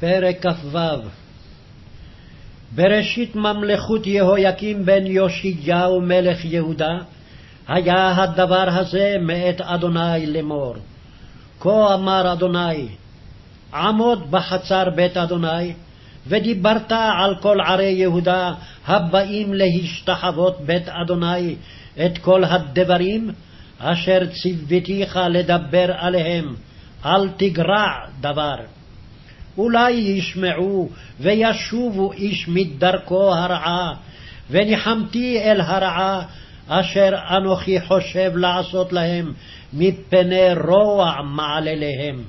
פרק כ"ו בראשית ממלכות יהויקים בן יאשיהו מלך יהודה, היה הדבר הזה מאת אדוני לאמור. כה אמר אדוני, עמוד בחצר בית אדוני, ודיברת על כל ערי יהודה הבאים להשתחוות בית אדוני את כל הדברים אשר ציוותיך לדבר עליהם, אל תגרע דבר. אולי ישמעו וישובו איש מדרכו הרעה, וניחמתי אל הרעה אשר אנוכי חושב לעשות להם מפני רוע מעלליהם.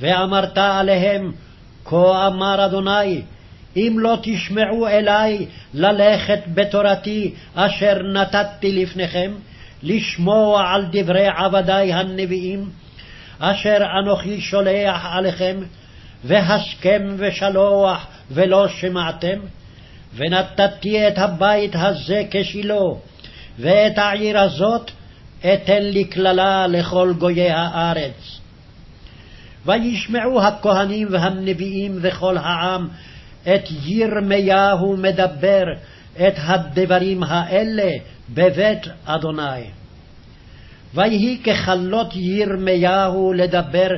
ואמרת עליהם, כה אמר אדוני, אם לא תשמעו אלי ללכת בתורתי אשר נתתי לפניכם, לשמוע על דברי עבדי הנביאים, אשר אנוכי שולח עליכם, והשכם ושלוח ולא שמעתם, ונתתי את הבית הזה כשילו, ואת העיר הזאת אתן לקללה לכל גויי הארץ. וישמעו הכהנים והנביאים וכל העם את ירמיהו מדבר את הדברים האלה בבית אדוני. ויהי ככלות ירמיהו לדבר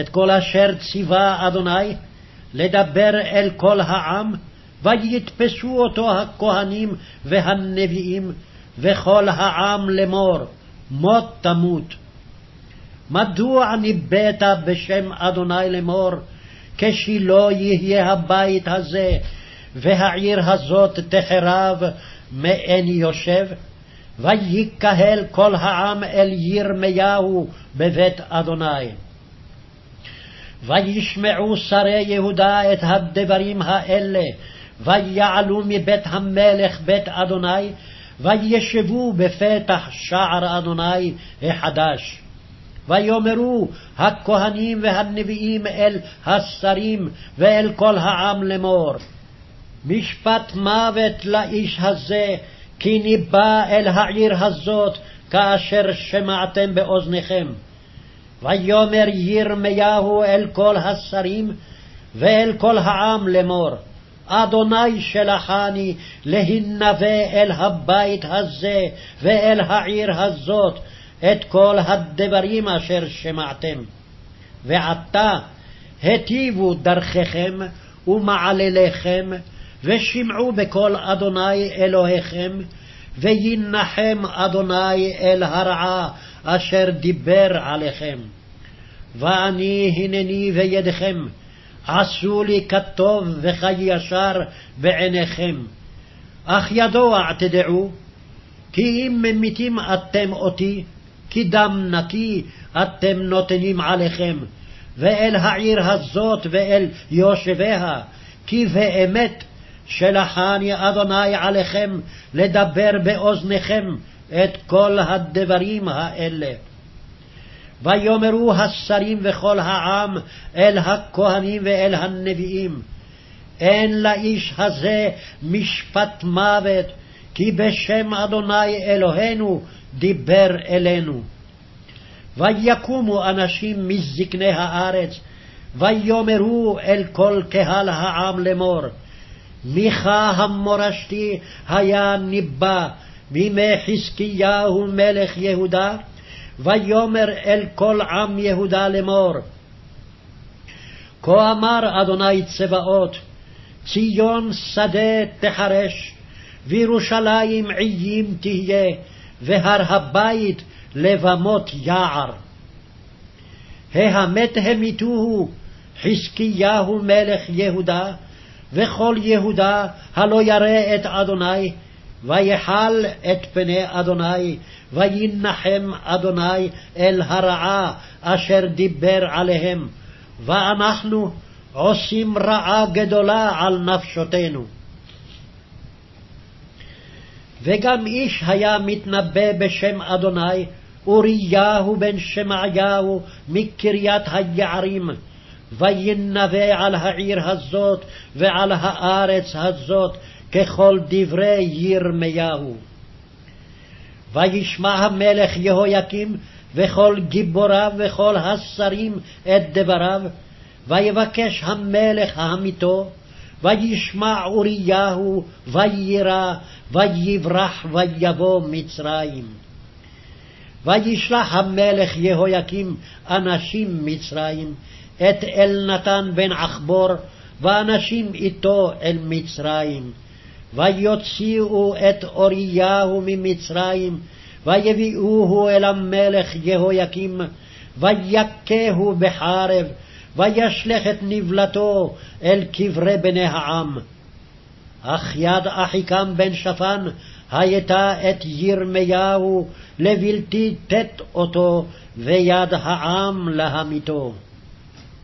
את כל אשר ציווה אדוני, לדבר אל כל העם, ויתפסו אותו הכהנים והנביאים, וכל העם לאמור, מות תמות. מדוע ניבאת בשם אדוני לאמור, כשלא יהיה הבית הזה, והעיר הזאת תחרב מאין יושב? ויקהל כל העם אל ירמיהו בבית אדוני. וישמעו שרי יהודה את הדברים האלה, ויעלו מבית המלך בית אדוני, וישבו בפתח שער אדוני החדש. ויאמרו הכהנים והנביאים אל השרים ואל כל העם לאמור, משפט מוות לאיש הזה, כי ניבא אל העיר הזאת, כאשר שמעתם באוזניכם. ויאמר ירמיהו אל כל השרים ואל כל העם לאמור, אדוני שלחני להנבא אל הבית הזה ואל העיר הזאת את כל הדברים אשר שמעתם. ועתה היטיבו דרככם ומעלליכם, ושמעו בקול אדוני אלוהיכם, וינחם אדוני אל הרעה אשר דיבר עליכם. ואני הנני בידכם, עשו לי כטוב וכישר בעיניכם. אך ידוע תדעו, כי אם ממיתים אתם אותי, כי דם נקי אתם נותנים עליכם, ואל העיר הזאת ואל יושביה, כי באמת שלחני אדוני עליכם לדבר באוזניכם את כל הדברים האלה. ויאמרו השרים וכל העם אל הכהנים ואל הנביאים, אין לאיש הזה משפט מוות, כי בשם אדוני אלוהינו דיבר אלינו. ויקומו אנשים מזקני הארץ, ויאמרו אל כל קהל העם לאמור, מיכה המורשתי היה ניבא בימי חזקיהו מלך יהודה, ויאמר אל כל עם יהודה לאמור, כה אמר אדוני צבאות, ציון שדה תחרש, וירושלים עיים תהיה, והר הבית לבמות יער. ההמת המיתוהו חזקיהו מלך יהודה, וכל יהודה הלא ירא את אדוני, ויחל את פני אדוני, וינחם אדוני אל הרעה אשר דיבר עליהם, ואנחנו עושים רעה גדולה על נפשותנו. וגם איש היה מתנבא בשם אדוני, אוריהו בן שמעיהו מקריית היערים, וינבא על העיר הזאת ועל הארץ הזאת ככל דברי ירמיהו. וישמע המלך יהויקים וכל גיבוריו וכל השרים את דבריו, ויבקש המלך ההמיתו, וישמע אוריהו, ויירא, ויברח, ויבוא מצרים. וישלח המלך יהויקים אנשים מצרים, את אלנתן בן עכבור, ואנשים איתו אל מצרים. ויוציאו את אוריהו ממצרים, ויביאוהו אל המלך יהויקים, ויכהו בחרב, וישלך את נבלתו אל קברי בני העם. אך יד אחיקם בן שפן הייתה את ירמיהו לבלתי תת אותו, ויד העם להמיתו.